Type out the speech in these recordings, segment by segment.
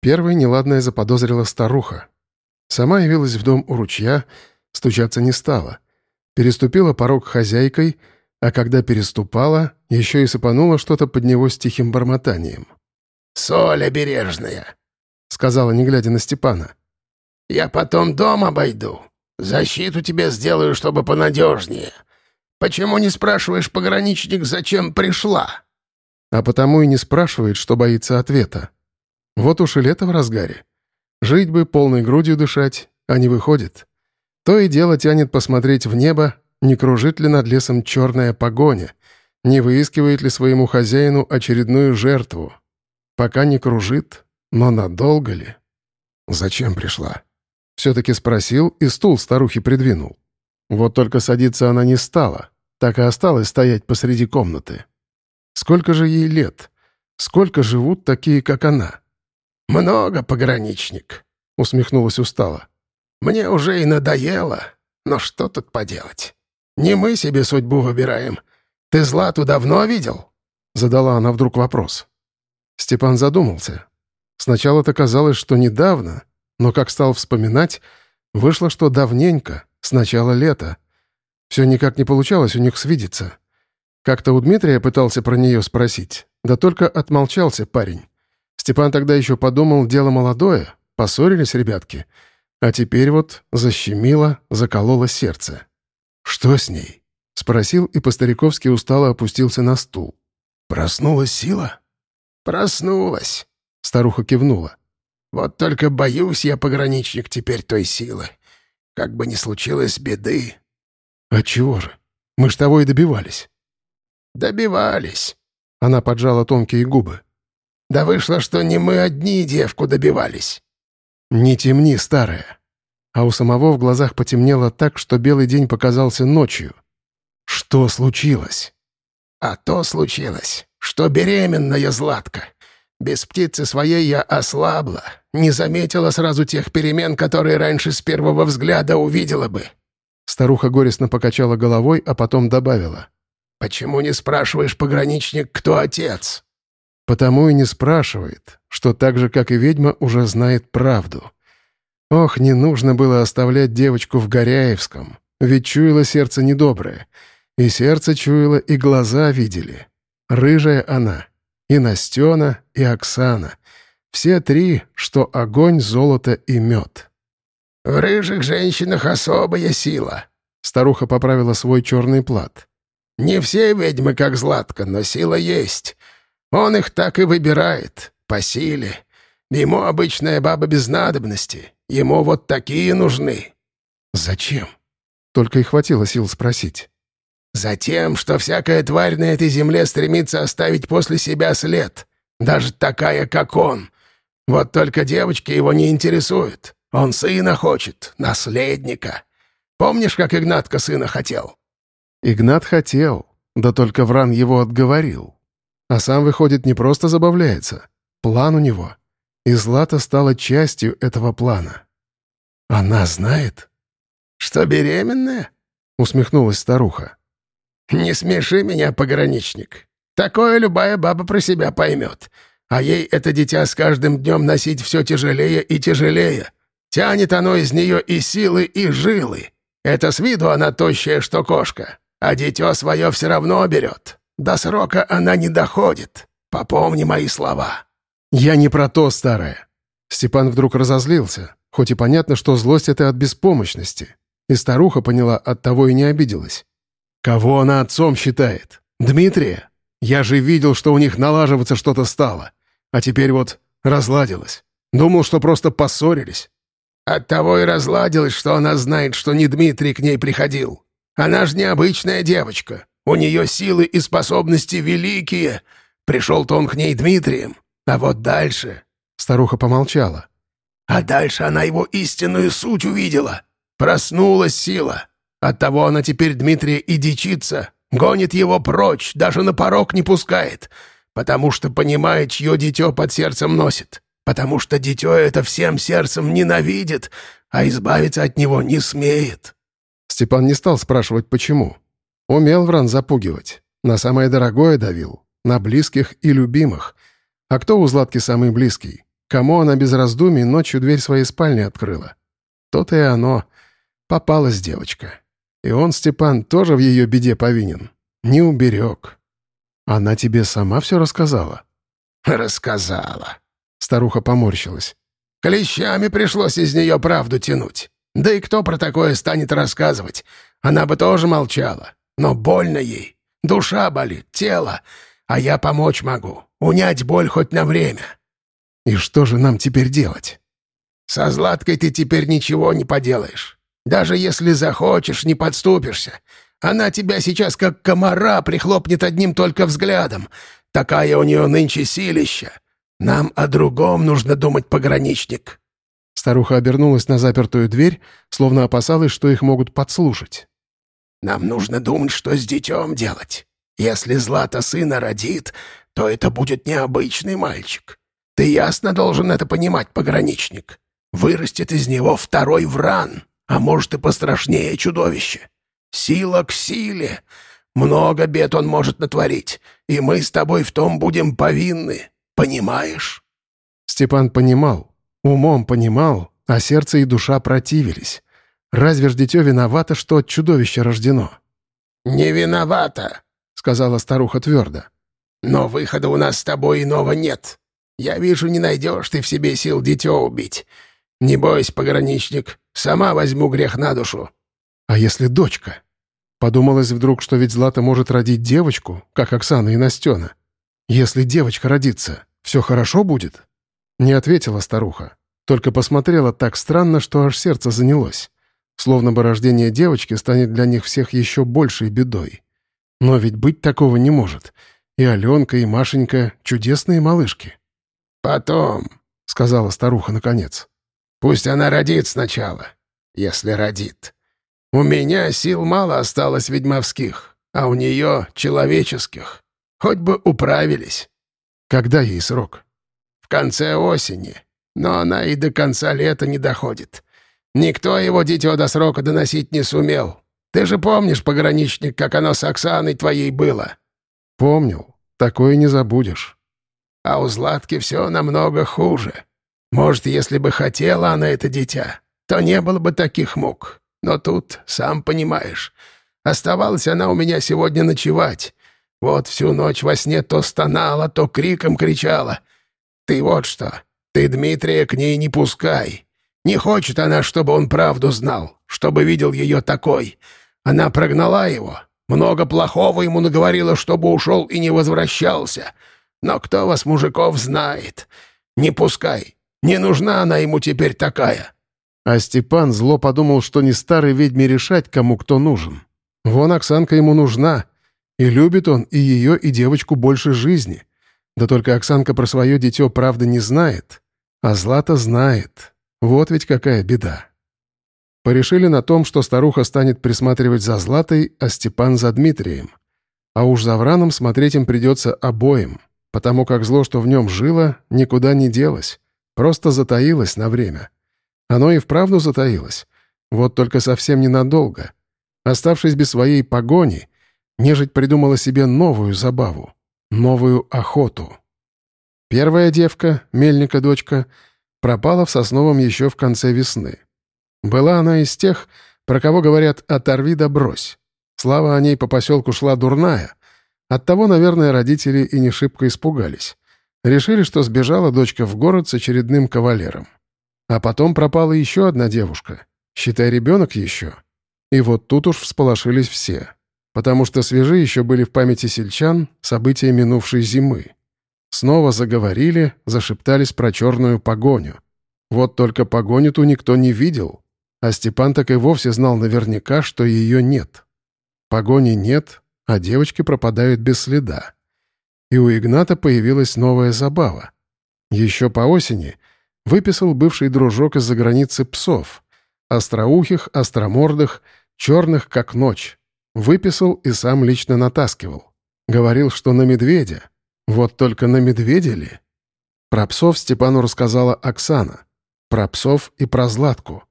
Первой неладное заподозрила старуха. Сама явилась в дом у ручья, стучаться не стала. Переступила порог хозяйкой, а когда переступала, еще и сыпанула что-то под него с тихим бормотанием. «Соль обережная», — сказала, не глядя на Степана. «Я потом дом обойду. Защиту тебе сделаю, чтобы понадежнее. Почему не спрашиваешь, пограничник, зачем пришла?» А потому и не спрашивает, что боится ответа. Вот уж и лето в разгаре. Жить бы полной грудью дышать, а не выходит. То и дело тянет посмотреть в небо, не кружит ли над лесом черная погоня, не выискивает ли своему хозяину очередную жертву. Пока не кружит, но надолго ли? Зачем пришла? Все-таки спросил и стул старухи придвинул. Вот только садиться она не стала, так и осталась стоять посреди комнаты. Сколько же ей лет? Сколько живут такие, как она? «Много, пограничник», — усмехнулась устало. «Мне уже и надоело, но что тут поделать? Не мы себе судьбу выбираем. Ты Злату давно видел?» Задала она вдруг вопрос. Степан задумался. Сначала-то казалось, что недавно, но как стал вспоминать, вышло, что давненько, с начала лета. Все никак не получалось у них свидеться. Как-то у Дмитрия пытался про нее спросить, да только отмолчался парень. Степан тогда еще подумал, дело молодое, поссорились ребятки. А теперь вот защемило, закололо сердце. «Что с ней?» — спросил и по-стариковски устало опустился на стул. «Проснулась сила?» «Проснулась», — старуха кивнула. «Вот только боюсь я, пограничник, теперь той силы. Как бы ни случилось беды». «А чего же? Мы ж того и добивались». «Добивались», — она поджала тонкие губы. Да вышло, что не мы одни девку добивались». «Не темни, старая». А у самого в глазах потемнело так, что белый день показался ночью. «Что случилось?» «А то случилось, что беременная Златка. Без птицы своей я ослабла, не заметила сразу тех перемен, которые раньше с первого взгляда увидела бы». Старуха горестно покачала головой, а потом добавила. «Почему не спрашиваешь, пограничник, кто отец?» Потому и не спрашивает, что так же, как и ведьма, уже знает правду. Ох, не нужно было оставлять девочку в Горяевском, ведь чуяло сердце недоброе. И сердце чуяло, и глаза видели. Рыжая она, и Настена, и Оксана. Все три, что огонь, золото и мед. «В рыжих женщинах особая сила», — старуха поправила свой черный плат. «Не все ведьмы, как Златка, но сила есть. Он их так и выбирает, по силе. Ему обычная баба без надобности. Ему вот такие нужны». «Зачем?» Только и хватило сил спросить. «Затем, что всякая тварь на этой земле стремится оставить после себя след. Даже такая, как он. Вот только девочки его не интересуют. Он сына хочет, наследника. Помнишь, как Игнатка сына хотел?» Игнат хотел, да только Вран его отговорил. А сам, выходит, не просто забавляется. План у него. И Злата стала частью этого плана. Она знает? «Что, беременная?» — усмехнулась старуха. «Не смеши меня, пограничник. Такое любая баба про себя поймет. А ей это дитя с каждым днем носить все тяжелее и тяжелее. Тянет оно из нее и силы, и жилы. Это с виду она тощая, что кошка, а дитё свое все равно берет. До срока она не доходит. Попомни мои слова». «Я не про то, старая». Степан вдруг разозлился, хоть и понятно, что злость — это от беспомощности. И старуха поняла, от того и не обиделась. «Кого она отцом считает? Дмитрия? Я же видел, что у них налаживаться что-то стало. А теперь вот разладилось. Думал, что просто поссорились». «Оттого и разладилось, что она знает, что не Дмитрий к ней приходил. Она же необычная девочка. У нее силы и способности великие. Пришел-то он к ней Дмитрием. А вот дальше...» Старуха помолчала. «А дальше она его истинную суть увидела. Проснулась сила. Оттого она теперь Дмитрия и дичится. Гонит его прочь, даже на порог не пускает. Потому что понимает, чье дитё под сердцем носит. Потому что дитё это всем сердцем ненавидит, а избавиться от него не смеет». Степан не стал спрашивать, почему. Умел Вран запугивать. На самое дорогое давил. На близких и любимых. А кто у Златки самый близкий? кому она без раздумий ночью дверь своей спальни открыла. То-то и оно. Попалась девочка. И он, Степан, тоже в ее беде повинен. Не уберег. Она тебе сама все рассказала? Рассказала. Старуха поморщилась. Клещами пришлось из нее правду тянуть. Да и кто про такое станет рассказывать? Она бы тоже молчала. Но больно ей. Душа болит, тело. А я помочь могу. Унять боль хоть на время. И что же нам теперь делать? Со Златкой ты теперь ничего не поделаешь. Даже если захочешь, не подступишься. Она тебя сейчас как комара прихлопнет одним только взглядом. Такая у нее нынче силища. Нам о другом нужно думать, пограничник». Старуха обернулась на запертую дверь, словно опасалась, что их могут подслушать. «Нам нужно думать, что с детем делать. Если Злата сына родит, то это будет необычный мальчик. Ты ясно должен это понимать, пограничник. Вырастет из него второй вран, а может и пострашнее чудовище. Сила к силе. Много бед он может натворить, и мы с тобой в том будем повинны. Понимаешь?» Степан понимал, умом понимал, а сердце и душа противились. Разве ж дитё виновато, что от чудовища рождено? «Не виновата», — сказала старуха твердо. «Но выхода у нас с тобой иного нет. Я вижу, не найдешь ты в себе сил дитё убить. Не бойся, пограничник, сама возьму грех на душу». «А если дочка?» Подумалось вдруг, что ведь Злата может родить девочку, как Оксана и Настена. Если девочка родится, все хорошо будет?» Не ответила старуха, только посмотрела так странно, что аж сердце занялось. Словно бы рождение девочки станет для них всех еще большей бедой. Но ведь быть такого не может. И Аленка, и Машенька — чудесные малышки. «Потом», — сказала старуха наконец. «Пусть она родит сначала, если родит. У меня сил мало осталось ведьмовских, а у нее человеческих. Хоть бы управились. Когда ей срок? В конце осени. Но она и до конца лета не доходит. Никто его дитё до срока доносить не сумел. Ты же помнишь, пограничник, как оно с Оксаной твоей было? Помнил. Такое не забудешь. А у Златки все намного хуже. Может, если бы хотела она это дитя, то не было бы таких мук. Но тут, сам понимаешь, оставалась она у меня сегодня ночевать. Вот всю ночь во сне то стонала, то криком кричала. Ты вот что, ты Дмитрия к ней не пускай. Не хочет она, чтобы он правду знал, чтобы видел ее такой. Она прогнала его, много плохого ему наговорила, чтобы ушел и не возвращался. Но кто вас, мужиков, знает? Не пускай. Не нужна она ему теперь такая». А Степан зло подумал, что не старый ведьме решать, кому кто нужен. Вон Оксанка ему нужна, и любит он и ее, и девочку больше жизни. Да только Оксанка про свое дитё правда не знает. А Злата знает. Вот ведь какая беда. Порешили на том, что старуха станет присматривать за Златой, а Степан за Дмитрием. А уж за Враном смотреть им придется обоим, потому как зло, что в нем жило, никуда не делось, просто затаилось на время. Оно и вправду затаилось, вот только совсем ненадолго. Оставшись без своей погони, Нежить придумала себе новую забаву, новую охоту. Первая девка, мельника дочка, пропала в Сосновом еще в конце весны. Была она из тех, про кого говорят «оторви да брось». Слава о ней по поселку шла дурная. Оттого, наверное, родители и не шибко испугались. Решили, что сбежала дочка в город с очередным кавалером. А потом пропала еще одна девушка. Считай, ребенок еще. И вот тут уж всполошились все потому что свежи еще были в памяти сельчан события минувшей зимы. Снова заговорили, зашептались про черную погоню. Вот только погоню-ту никто не видел, а Степан так и вовсе знал наверняка, что ее нет. Погони нет, а девочки пропадают без следа. И у Игната появилась новая забава. Еще по осени выписал бывший дружок из-за границы псов, остроухих, остромордых, черных, как ночь, Выписал и сам лично натаскивал. Говорил, что на медведя. Вот только на медведя ли? Про псов Степану рассказала Оксана. Про псов и про Златку.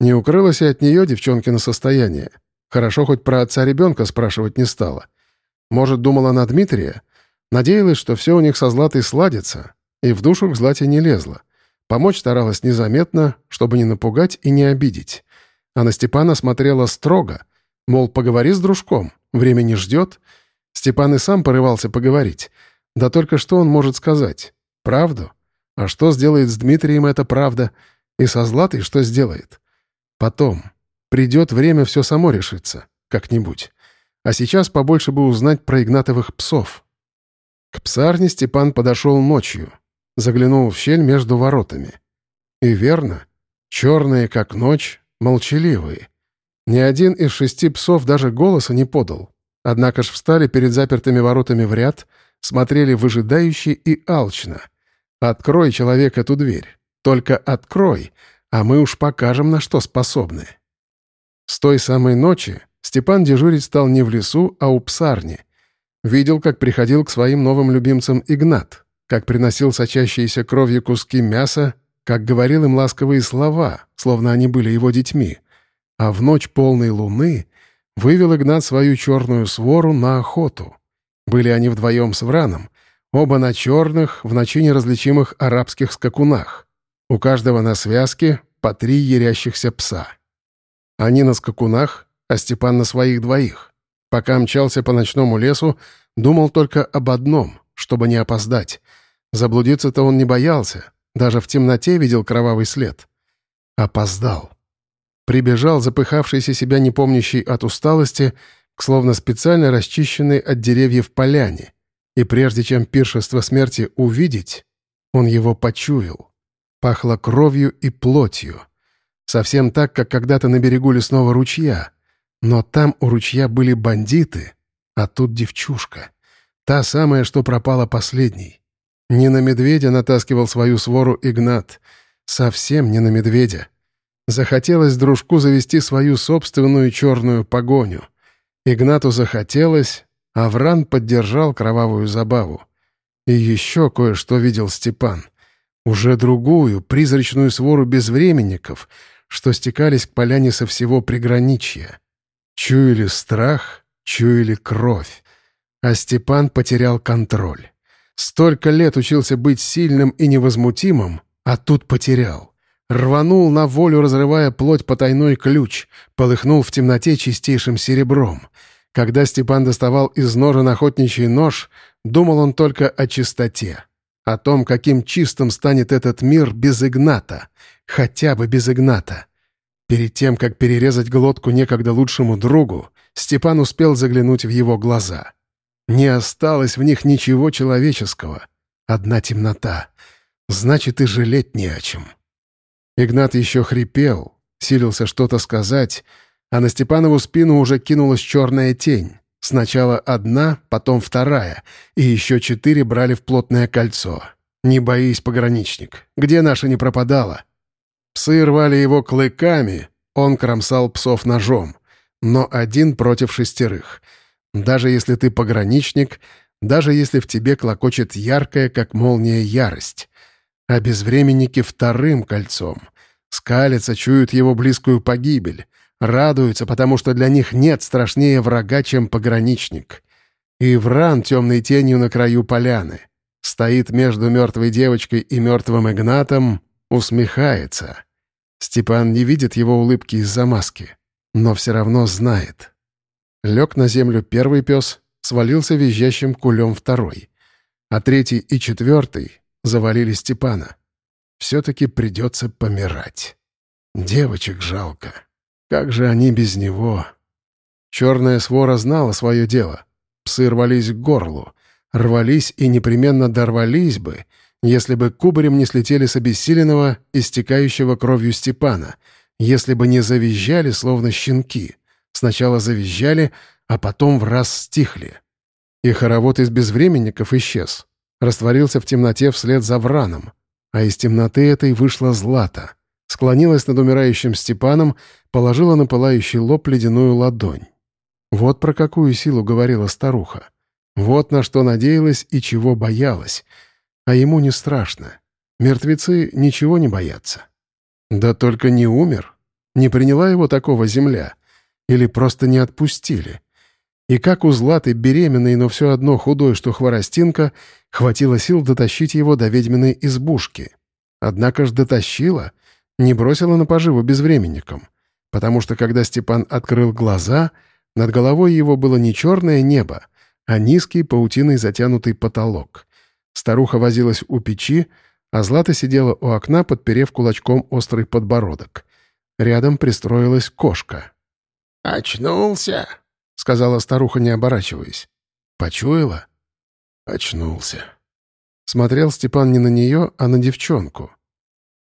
Не укрылось и от нее девчонкино состояние. Хорошо хоть про отца ребенка спрашивать не стала. Может, думала на Дмитрия? Надеялась, что все у них со Златой сладится, и в душу к Злате не лезла. Помочь старалась незаметно, чтобы не напугать и не обидеть. А на Степана смотрела строго, мол, поговори с дружком, время не ждет. Степан и сам порывался поговорить. Да только что он может сказать? Правду? А что сделает с Дмитрием эта правда? И со Златой что сделает? Потом. Придет время, все само решится. Как-нибудь. А сейчас побольше бы узнать про Игнатовых псов. К псарне Степан подошел ночью. Заглянул в щель между воротами. И верно. Черные, как ночь, молчаливые. Ни один из шести псов даже голоса не подал. Однако ж встали перед запертыми воротами в ряд, смотрели выжидающе и алчно. «Открой, человек, эту дверь. Только открой, а мы уж покажем, на что способны». С той самой ночи Степан дежурить стал не в лесу, а у псарни. Видел, как приходил к своим новым любимцам Игнат, как приносил сочащиеся кровью куски мяса, как говорил им ласковые слова, словно они были его детьми. А в ночь полной луны вывел Игнат свою черную свору на охоту. Были они вдвоем с Враном, оба на черных, в ночи неразличимых арабских скакунах. У каждого на связке по три ярящихся пса. Они на скакунах, а Степан на своих двоих. Пока мчался по ночному лесу, думал только об одном, чтобы не опоздать. Заблудиться-то он не боялся, даже в темноте видел кровавый след. Опоздал. Прибежал, запыхавшийся себя не помнящий от усталости, к словно специально расчищенной от деревьев поляне, и прежде чем пиршество смерти увидеть, он его почуял. Пахло кровью и плотью. Совсем так, как когда-то на берегу лесного ручья. Но там у ручья были бандиты, а тут девчушка. Та самая, что пропала последней. Не на медведя натаскивал свою свору Игнат. Совсем не на медведя. Захотелось дружку завести свою собственную черную погоню. Игнату захотелось, а Вран поддержал кровавую забаву. И еще кое-что видел Степан. Уже другую, призрачную свору безвременников, что стекались к поляне со всего приграничья. Чуяли страх, чуяли кровь. А Степан потерял контроль. Столько лет учился быть сильным и невозмутимым, а тут потерял. Рванул на волю, разрывая плоть потайной ключ, полыхнул в темноте чистейшим серебром. Когда Степан доставал из ножен охотничий нож, думал он только о чистоте. О том, каким чистым станет этот мир без Игната. Хотя бы без Игната. Перед тем, как перерезать глотку некогда лучшему другу, Степан успел заглянуть в его глаза. Не осталось в них ничего человеческого. Одна темнота. Значит, и жалеть не о чем. Игнат еще хрипел, силился что-то сказать, а на Степанову спину уже кинулась черная тень. Сначала одна, потом вторая, и еще четыре брали в плотное кольцо. «Не боись, пограничник. Где наша не пропадала?» Псы рвали его клыками, он кромсал псов ножом. Но один против шестерых — даже если ты пограничник, даже если в тебе клокочет яркая, как молния, ярость. А безвременники вторым кольцом. Скалятся, чуют его близкую погибель. Радуются, потому что для них нет страшнее врага, чем пограничник. И Вран темной тенью на краю поляны. Стоит между мертвой девочкой и мертвым Игнатом, усмехается. Степан не видит его улыбки из-за маски, но все равно знает. Лег на землю первый пес, свалился визжащим кулем второй. А третий и четвертый завалили Степана. Все-таки придется помирать. Девочек жалко. Как же они без него? Черная свора знала свое дело. Псы рвались к горлу. Рвались и непременно дорвались бы, если бы кубарем не слетели с обессиленного, истекающего кровью Степана, если бы не завизжали, словно щенки — Сначала завизжали, а потом в раз стихли. И хоровод из безвременников исчез. Растворился в темноте вслед за Враном. А из темноты этой вышла Злата. Склонилась над умирающим Степаном, положила на пылающий лоб ледяную ладонь. Вот про какую силу говорила старуха. Вот на что надеялась и чего боялась. А ему не страшно. Мертвецы ничего не боятся. Да только не умер. Не приняла его такого земля. Или просто не отпустили. И как у Златы, беременной, но все одно худой, что хворостинка, хватило сил дотащить его до ведьминой избушки. Однако ж дотащила, не бросила на поживу безвременником, потому что когда Степан открыл глаза, над головой его было не черное небо, а низкий паутиной затянутый потолок. Старуха возилась у печи, а Злата сидела у окна, подперев кулачком острый подбородок. Рядом пристроилась кошка. «Очнулся», — сказала старуха, не оборачиваясь. «Почуяла?» «Очнулся». Смотрел Степан не на нее, а на девчонку.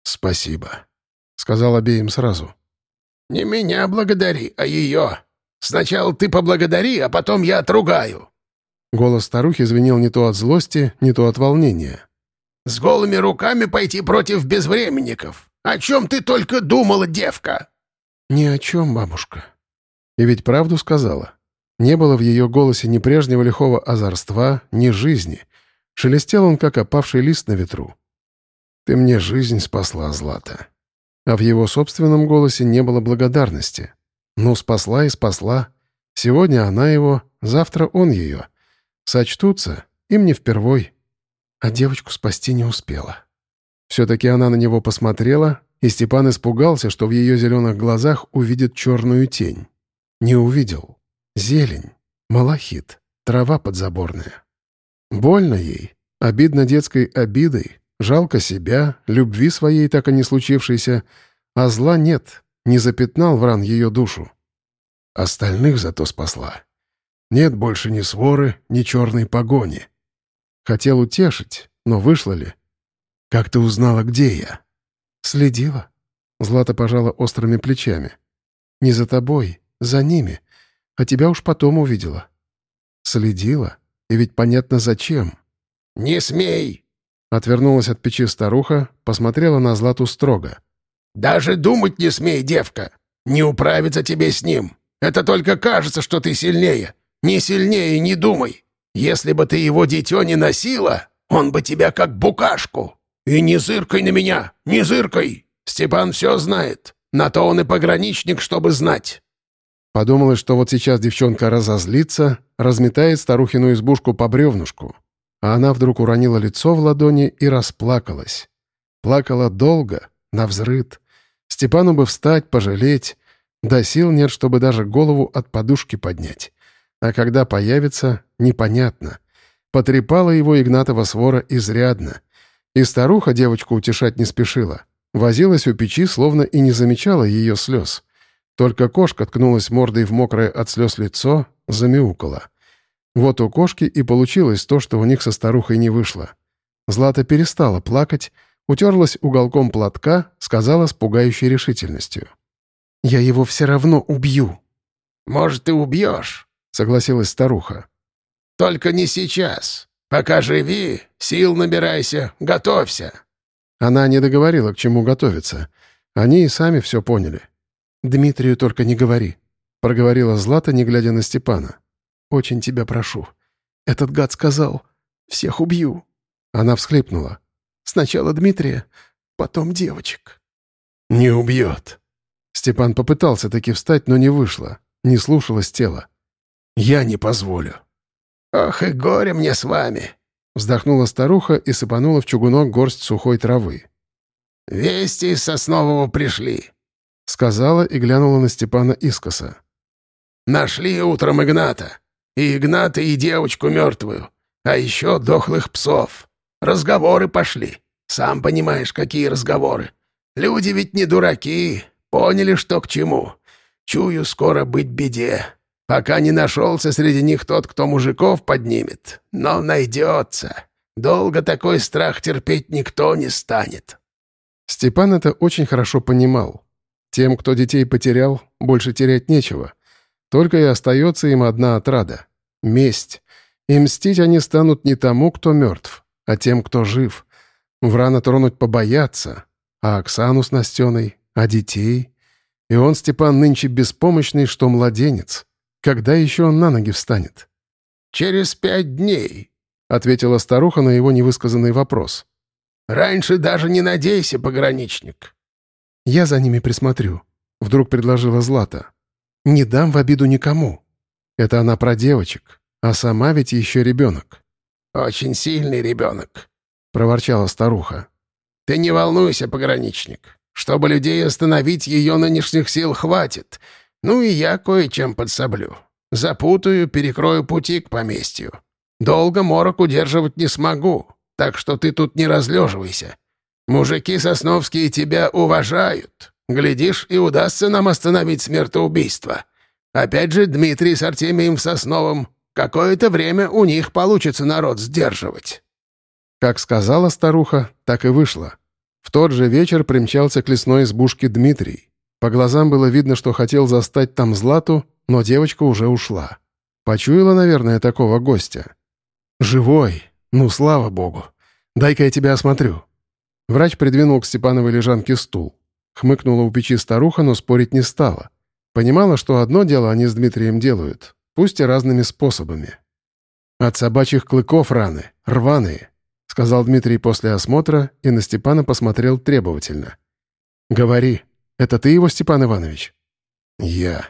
«Спасибо», — сказал обеим сразу. «Не меня благодари, а ее. Сначала ты поблагодари, а потом я отругаю». Голос старухи звенел не то от злости, не то от волнения. «С голыми руками пойти против безвременников. О чем ты только думала, девка?» «Ни о чем, бабушка». И ведь правду сказала. Не было в ее голосе ни прежнего лихого озорства, ни жизни. Шелестел он, как опавший лист на ветру. «Ты мне жизнь спасла, Злата». А в его собственном голосе не было благодарности. Ну, спасла и спасла. Сегодня она его, завтра он ее. Сочтутся, им не впервой. А девочку спасти не успела. Все-таки она на него посмотрела, и Степан испугался, что в ее зеленых глазах увидит черную тень. Не увидел. Зелень, малахит, трава подзаборная. Больно ей, обидно детской обидой, жалко себя, любви своей так и не случившейся, а зла нет, не запятнал вран ее душу. Остальных зато спасла. Нет больше ни своры, ни черной погони. Хотел утешить, но вышло ли? Как ты узнала, где я? Следила. Злата пожала острыми плечами. Не за тобой, за ними. А тебя уж потом увидела. Следила. И ведь понятно зачем. «Не смей!» Отвернулась от печи старуха, посмотрела на Злату строго. «Даже думать не смей, девка! Не управиться тебе с ним! Это только кажется, что ты сильнее! Не сильнее не думай! Если бы ты его дитё не носила, он бы тебя как букашку! И не зыркай на меня, не зыркай! Степан все знает, на то он и пограничник, чтобы знать!» Подумалось, что вот сейчас девчонка разозлится, разметает старухину избушку по бревнушку. А она вдруг уронила лицо в ладони и расплакалась. Плакала долго, навзрыд. Степану бы встать, пожалеть. Да сил нет, чтобы даже голову от подушки поднять. А когда появится, непонятно. Потрепала его Игнатова свора изрядно. И старуха девочку утешать не спешила. Возилась у печи, словно и не замечала ее слез. Только кошка ткнулась мордой в мокрое от слез лицо, замяукала. Вот у кошки и получилось то, что у них со старухой не вышло. Злата перестала плакать, утерлась уголком платка, сказала с пугающей решительностью. «Я его все равно убью». «Может, и убьешь», — согласилась старуха. «Только не сейчас. Пока живи, сил набирайся, готовься». Она не договорила, к чему готовиться. Они и сами все поняли. «Дмитрию только не говори», — проговорила Злата, не глядя на Степана. «Очень тебя прошу. Этот гад сказал, всех убью». Она всхлипнула. «Сначала Дмитрия, потом девочек». «Не убьет». Степан попытался таки встать, но не вышло. Не слушалось тело. «Я не позволю». «Ох и горе мне с вами!» Вздохнула старуха и сыпанула в чугунок горсть сухой травы. «Вести из Соснового пришли. — сказала и глянула на Степана искоса. «Нашли утром Игната. И Игната, и девочку мертвую. А еще дохлых псов. Разговоры пошли. Сам понимаешь, какие разговоры. Люди ведь не дураки. Поняли, что к чему. Чую, скоро быть беде. Пока не нашелся среди них тот, кто мужиков поднимет. Но найдется. Долго такой страх терпеть никто не станет». Степан это очень хорошо понимал. Тем, кто детей потерял, больше терять нечего. Только и остается им одна отрада — месть. И мстить они станут не тому, кто мертв, а тем, кто жив. Врана тронуть побояться, а Оксану с Настеной, а детей. И он, Степан, нынче беспомощный, что младенец. Когда еще он на ноги встанет? «Через пять дней», — ответила старуха на его невысказанный вопрос. «Раньше даже не надейся, пограничник. «Я за ними присмотрю», — вдруг предложила Злата. «Не дам в обиду никому. Это она про девочек, а сама ведь еще ребенок». «Очень сильный ребенок», — проворчала старуха. Ты не волнуйся, пограничник. Чтобы людей остановить, ее нынешних сил хватит. Ну и я кое-чем подсоблю. Запутаю, перекрою пути к поместью. Долго морок удерживать не смогу, так что ты тут не разлеживайся. Мужики сосновские тебя уважают. Глядишь, и удастся нам остановить смертоубийство. Опять же, Дмитрий с Артемием в Сосновом. Какое-то время у них получится народ сдерживать». Как сказала старуха, так и вышло. В тот же вечер примчался к лесной избушке Дмитрий. По глазам было видно, что хотел застать там Злату, но девочка уже ушла. Почуяла, наверное, такого гостя. «Живой! Ну, слава богу! Дай-ка я тебя осмотрю!» Врач придвинул к Степановой лежанке стул. Хмыкнула у печи старуха, но спорить не стала. Понимала, что одно дело они с Дмитрием делают, пусть и разными способами. «От собачьих клыков раны, рваные», — сказал Дмитрий после осмотра и на Степана посмотрел требовательно. «Говори, это ты его, Степан Иванович?» «Я».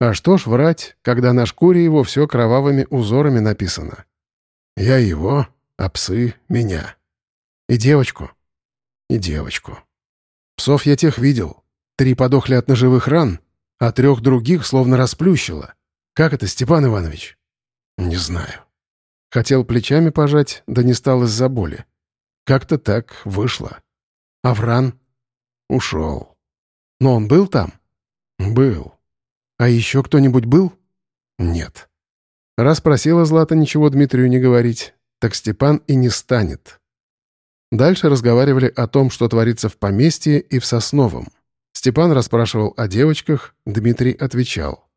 «А что ж врать, когда на шкуре его все кровавыми узорами написано?» «Я его, а псы — меня». «И девочку?» «И девочку». «Псов я тех видел. Три подохли от ножевых ран, а трех других словно расплющило. Как это, Степан Иванович?» «Не знаю». Хотел плечами пожать, да не стал из-за боли. Как-то так вышло. Авран ушел. Но он был там? Был. А еще кто-нибудь был? Нет. Раз просила Злата ничего Дмитрию не говорить, так Степан и не станет. Дальше разговаривали о том, что творится в поместье и в Сосновом. Степан расспрашивал о девочках, Дмитрий отвечал.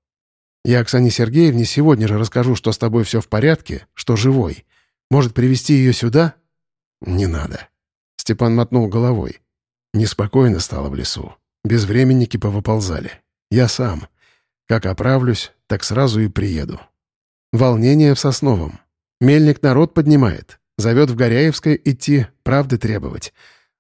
«Я Оксане Сергеевне сегодня же расскажу, что с тобой все в порядке, что живой. Может, привести ее сюда?» «Не надо». Степан мотнул головой. Неспокойно стало в лесу. Безвременники повыползали. Я сам. Как оправлюсь, так сразу и приеду. Волнение в Сосновом. Мельник народ поднимает. Зовет в Горяевское идти, правды требовать.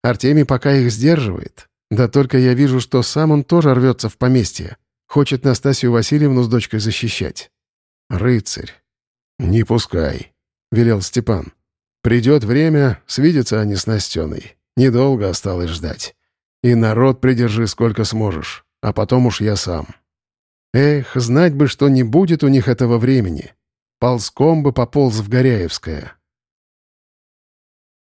Артемий пока их сдерживает. Да только я вижу, что сам он тоже рвется в поместье. Хочет Настасью Васильевну с дочкой защищать. «Рыцарь». «Не пускай», — велел Степан. «Придет время, свидятся они с Настеной. Недолго осталось ждать. И народ придержи сколько сможешь, а потом уж я сам». Эх, знать бы, что не будет у них этого времени. Ползком бы пополз в Горяевское.